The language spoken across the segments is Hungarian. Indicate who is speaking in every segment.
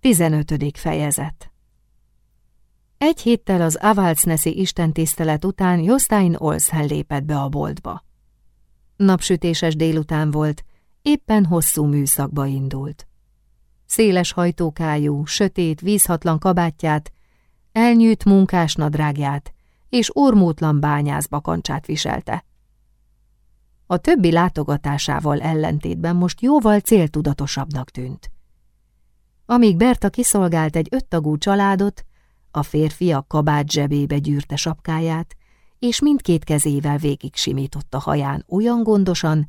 Speaker 1: 15. fejezet Egy héttel az Avalcneszi istentisztelet után Jostein Olszen lépett be a boltba. Napsütéses délután volt, éppen hosszú műszakba indult. Széles hajtókájú, sötét, vízhatlan kabátját, elnyűjt munkás nadrágját és ormótlan bányászbakancsát viselte. A többi látogatásával ellentétben most jóval céltudatosabbnak tűnt. Amíg Berta kiszolgált egy öttagú családot, a férfi a kabát zsebébe gyűrte sapkáját, és mindkét kezével végig simította haján olyan gondosan,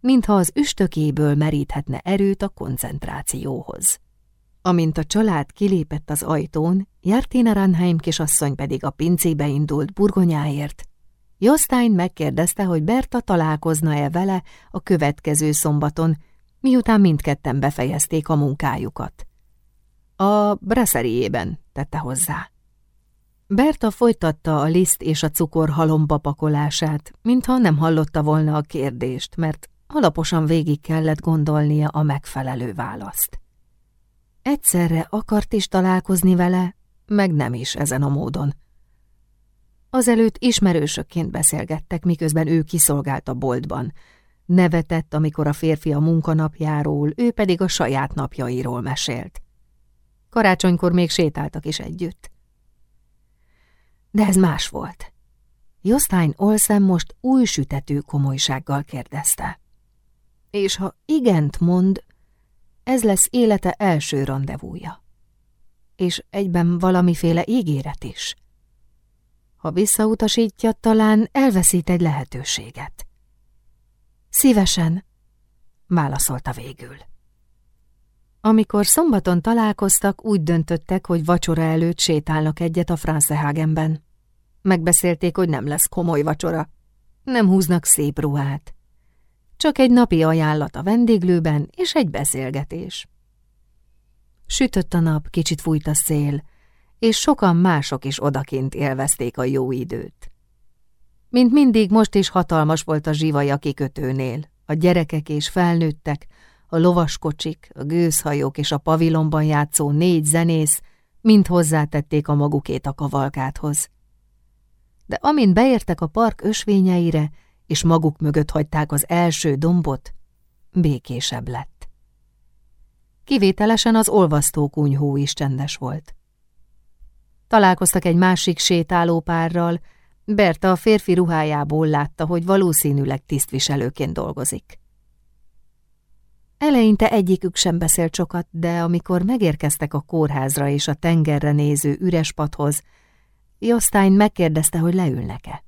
Speaker 1: mintha az üstökéből meríthetne erőt a koncentrációhoz. Amint a család kilépett az ajtón, Jartina Ranheim kisasszony pedig a pincébe indult burgonyáért, Jostein megkérdezte, hogy Berta találkozna-e vele a következő szombaton, miután mindketten befejezték a munkájukat. A brasszeriében tette hozzá. Berta folytatta a liszt és a cukor halomba pakolását, mintha nem hallotta volna a kérdést, mert alaposan végig kellett gondolnia a megfelelő választ. Egyszerre akart is találkozni vele, meg nem is ezen a módon. Azelőtt ismerősökként beszélgettek, miközben ő kiszolgált a boltban. Nevetett, amikor a férfi a munkanapjáról, ő pedig a saját napjairól mesélt. Karácsonykor még sétáltak is együtt. De ez más volt. Jostein Olsen most új sütető komolysággal kérdezte. És ha igent mond, ez lesz élete első rendezvúja. És egyben valamiféle ígéret is. Ha visszautasítja, talán elveszít egy lehetőséget. Szívesen, válaszolta végül. Amikor szombaton találkoztak, úgy döntöttek, hogy vacsora előtt sétálnak egyet a Francehagenben. Megbeszélték, hogy nem lesz komoly vacsora. Nem húznak szép ruhát. Csak egy napi ajánlat a vendéglőben és egy beszélgetés. Sütött a nap, kicsit fújt a szél, és sokan mások is odakint élvezték a jó időt. Mint mindig, most is hatalmas volt a zsivaj a kikötőnél. A gyerekek és felnőttek, a lovaskocsik, a gőzhajók és a pavilonban játszó négy zenész mind hozzátették a magukét a kavalkáthoz. De amint beértek a park ösvényeire, és maguk mögött hagyták az első dombot, békésebb lett. Kivételesen az olvasztó kunyhó is csendes volt. Találkoztak egy másik sétálópárral, Berta a férfi ruhájából látta, hogy valószínűleg tisztviselőként dolgozik. Eleinte egyikük sem beszélt sokat, de amikor megérkeztek a kórházra és a tengerre néző üres padhoz, Jostein megkérdezte, hogy leülnek-e.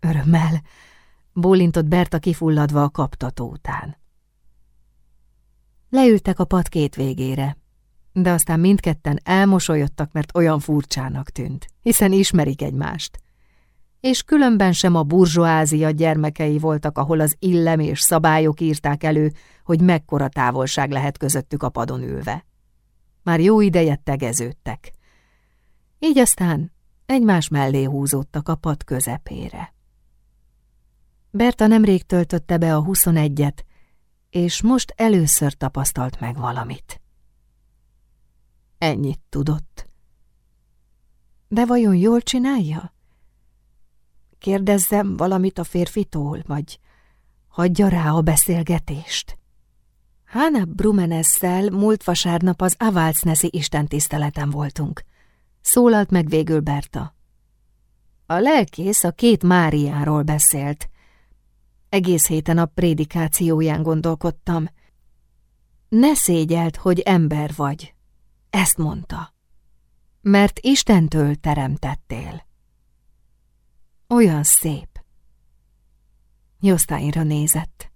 Speaker 1: Örömmel, bólintott Berta kifulladva a kaptató után. Leültek a pad két végére, de aztán mindketten elmosolyodtak, mert olyan furcsának tűnt, hiszen ismerik egymást. És különben sem a burzsóázia gyermekei voltak, ahol az illem és szabályok írták elő, hogy mekkora távolság lehet közöttük a padon ülve. Már jó ideje tegeződtek. Így aztán egymás mellé húzódtak a pad közepére. Berta nemrég töltötte be a huszonegyet, és most először tapasztalt meg valamit. Ennyit tudott. De vajon jól csinálja? Kérdezzem valamit a férfitól, vagy hagyja rá a beszélgetést? Hána Brumenesszel múlt vasárnap az Avalcneszi istentiszteleten voltunk. Szólalt meg végül Berta. A lelkész a két Máriáról beszélt. Egész héten a prédikációján gondolkodtam. Ne szégyelt, hogy ember vagy, ezt mondta. Mert Istentől teremtettél. Olyan szép. Josztáinra nézett.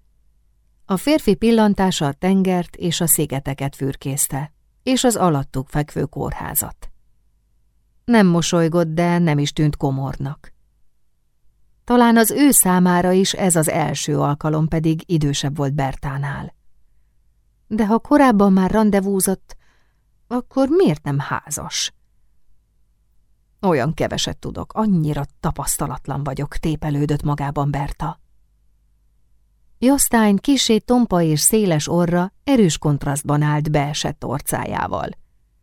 Speaker 1: A férfi pillantása a tengert és a szigeteket fürkészte, és az alattuk fekvő kórházat. Nem mosolygott, de nem is tűnt komornak. Talán az ő számára is ez az első alkalom pedig idősebb volt Bertánál. De ha korábban már rendezvúzott, akkor miért nem házas? Olyan keveset tudok, annyira tapasztalatlan vagyok, tépelődött magában Berta. Josztány kisé tompa és széles orra erős kontrasztban állt beesett orcájával.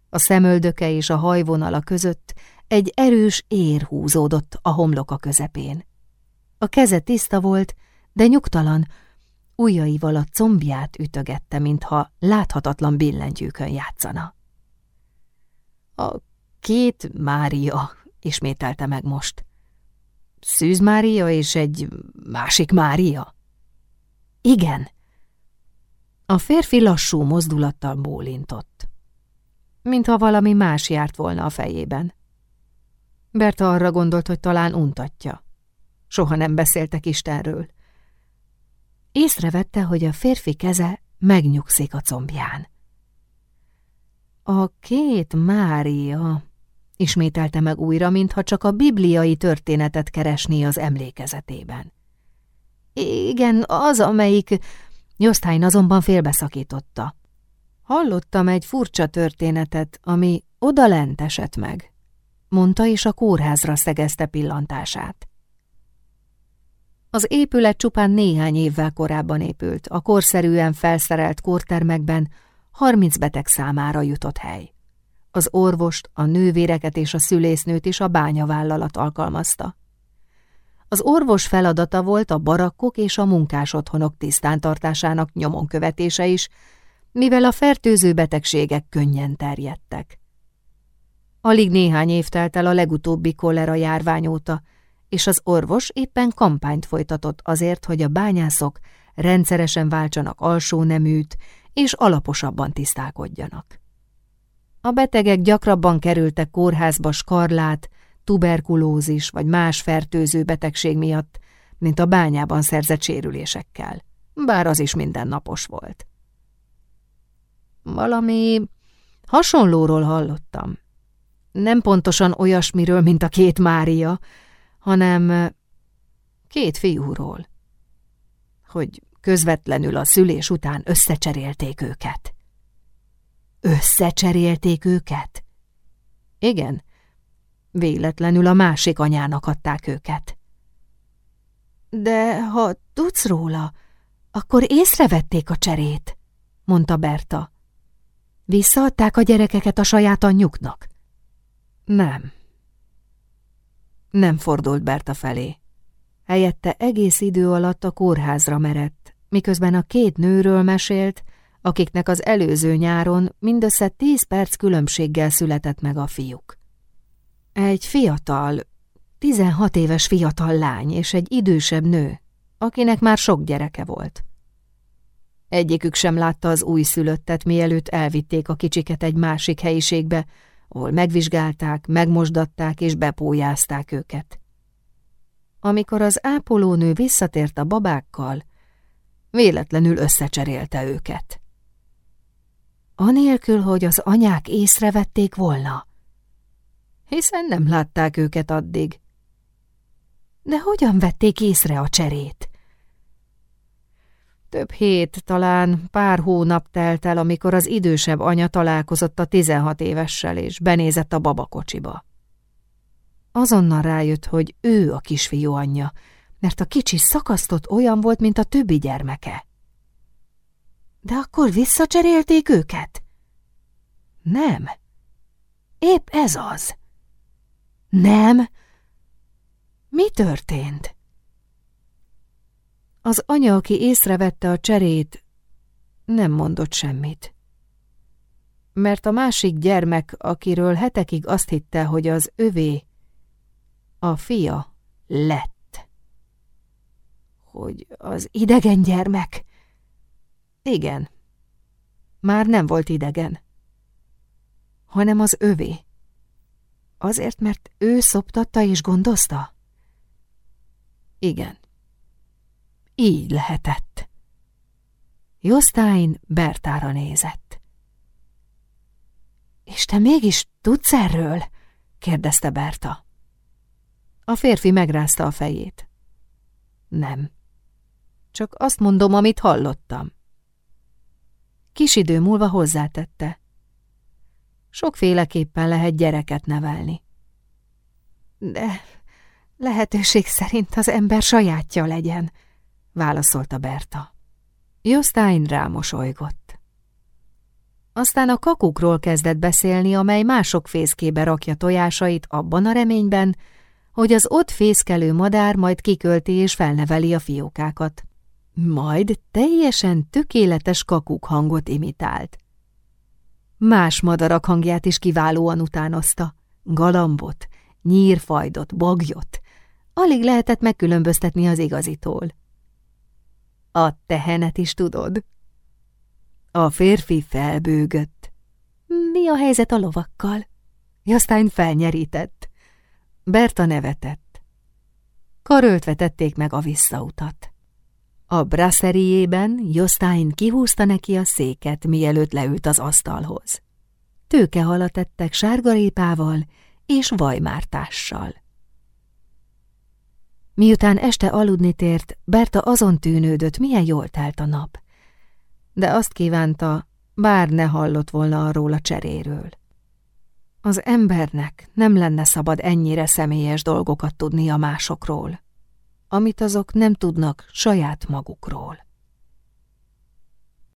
Speaker 1: A szemöldöke és a hajvonala között egy erős ér húzódott a homloka közepén. A keze tiszta volt, de nyugtalan, ujjaival a combját ütögette, mintha láthatatlan billentyűkön játszana. A két Mária, ismételte meg most. Szűz Mária és egy másik Mária? Igen. A férfi lassú mozdulattal bólintott. Mintha valami más járt volna a fejében. Berta arra gondolt, hogy talán untatja. Soha nem beszéltek Istenről. Észrevette, hogy a férfi keze megnyugszik a combján. A két Mária, ismételte meg újra, mintha csak a bibliai történetet keresné az emlékezetében. Igen, az, amelyik... Josztány azonban félbeszakította. Hallottam egy furcsa történetet, ami odalent esett meg, mondta, és a kórházra szegezte pillantását. Az épület csupán néhány évvel korábban épült, a korszerűen felszerelt kórtermekben 30 beteg számára jutott hely. Az orvost, a nővéreket és a szülésznőt is a bányavállalat alkalmazta. Az orvos feladata volt a barakkok és a munkásotthonok tisztántartásának nyomon követése is, mivel a fertőző betegségek könnyen terjedtek. Alig néhány év telt el a legutóbbi kolera járvány óta, és az orvos éppen kampányt folytatott azért, hogy a bányászok rendszeresen váltsanak alsó neműt, és alaposabban tisztálkodjanak. A betegek gyakrabban kerültek kórházba skarlát, tuberkulózis vagy más fertőző betegség miatt, mint a bányában szerzett sérülésekkel, bár az is mindennapos volt. Valami hasonlóról hallottam. Nem pontosan olyasmiről, mint a két Mária, hanem két fiúról. Hogy közvetlenül a szülés után összecserélték őket. Összecserélték őket? Igen, véletlenül a másik anyának adták őket. De ha tudsz róla, akkor észrevették a cserét, mondta Berta. Visszaadták a gyerekeket a saját anyjuknak? Nem. Nem fordult Berta felé. Helyette egész idő alatt a kórházra merett, miközben a két nőről mesélt, akiknek az előző nyáron mindössze tíz perc különbséggel született meg a fiúk. Egy fiatal, tizenhat éves fiatal lány és egy idősebb nő, akinek már sok gyereke volt. Egyikük sem látta az újszülöttet, mielőtt elvitték a kicsiket egy másik helyiségbe, ahol megvizsgálták, megmosdatták és bepójázták őket. Amikor az ápolónő visszatért a babákkal, véletlenül összecserélte őket. Anélkül, hogy az anyák észrevették volna. Hiszen nem látták őket addig. De hogyan vették észre a cserét? Több hét, talán pár hónap telt el, amikor az idősebb anya találkozott a tizenhat évessel, és benézett a babakocsiba. Azonnal rájött, hogy ő a kisfiú anyja, mert a kicsi szakasztott olyan volt, mint a többi gyermeke. De akkor visszacserélték őket? Nem. Épp ez az. Nem. Mi történt? Az anya, aki észrevette a cserét, nem mondott semmit. Mert a másik gyermek, akiről hetekig azt hitte, hogy az övé, a fia lett. Hogy az idegen gyermek? Igen. Már nem volt idegen, hanem az övé. Azért, mert ő szoptatta és gondozta? Igen. Így lehetett. Jostein Bertára nézett. És te mégis tudsz erről? kérdezte Berta. A férfi megrázta a fejét. Nem. Csak azt mondom, amit hallottam. Kis idő múlva hozzátette. Sokféleképpen lehet gyereket nevelni. De lehetőség szerint az ember sajátja legyen, válaszolta Berta. Jostein rámosolygott. Aztán a kakukról kezdett beszélni, amely mások fészkébe rakja tojásait abban a reményben, hogy az ott fészkelő madár majd kikölti és felneveli a fiókákat. Majd teljesen tökéletes kakuk hangot imitált. Más madarak hangját is kiválóan utánozta. Galambot, nyírfajdot, bagyot. Alig lehetett megkülönböztetni az igazitól. A tehenet is tudod? A férfi felbőgött. Mi a helyzet a lovakkal? Jasztány felnyerített. Berta nevetett. Karöltve tették meg a visszautat. A brasszeriében Jostein kihúzta neki a széket, mielőtt leült az asztalhoz. Tőkehalat tettek sárgarépával és vajmártással. Miután este aludni tért, Berta azon tűnődött, milyen jól telt a nap. De azt kívánta, bár ne hallott volna arról a cseréről. Az embernek nem lenne szabad ennyire személyes dolgokat tudni a másokról, amit azok nem tudnak saját magukról.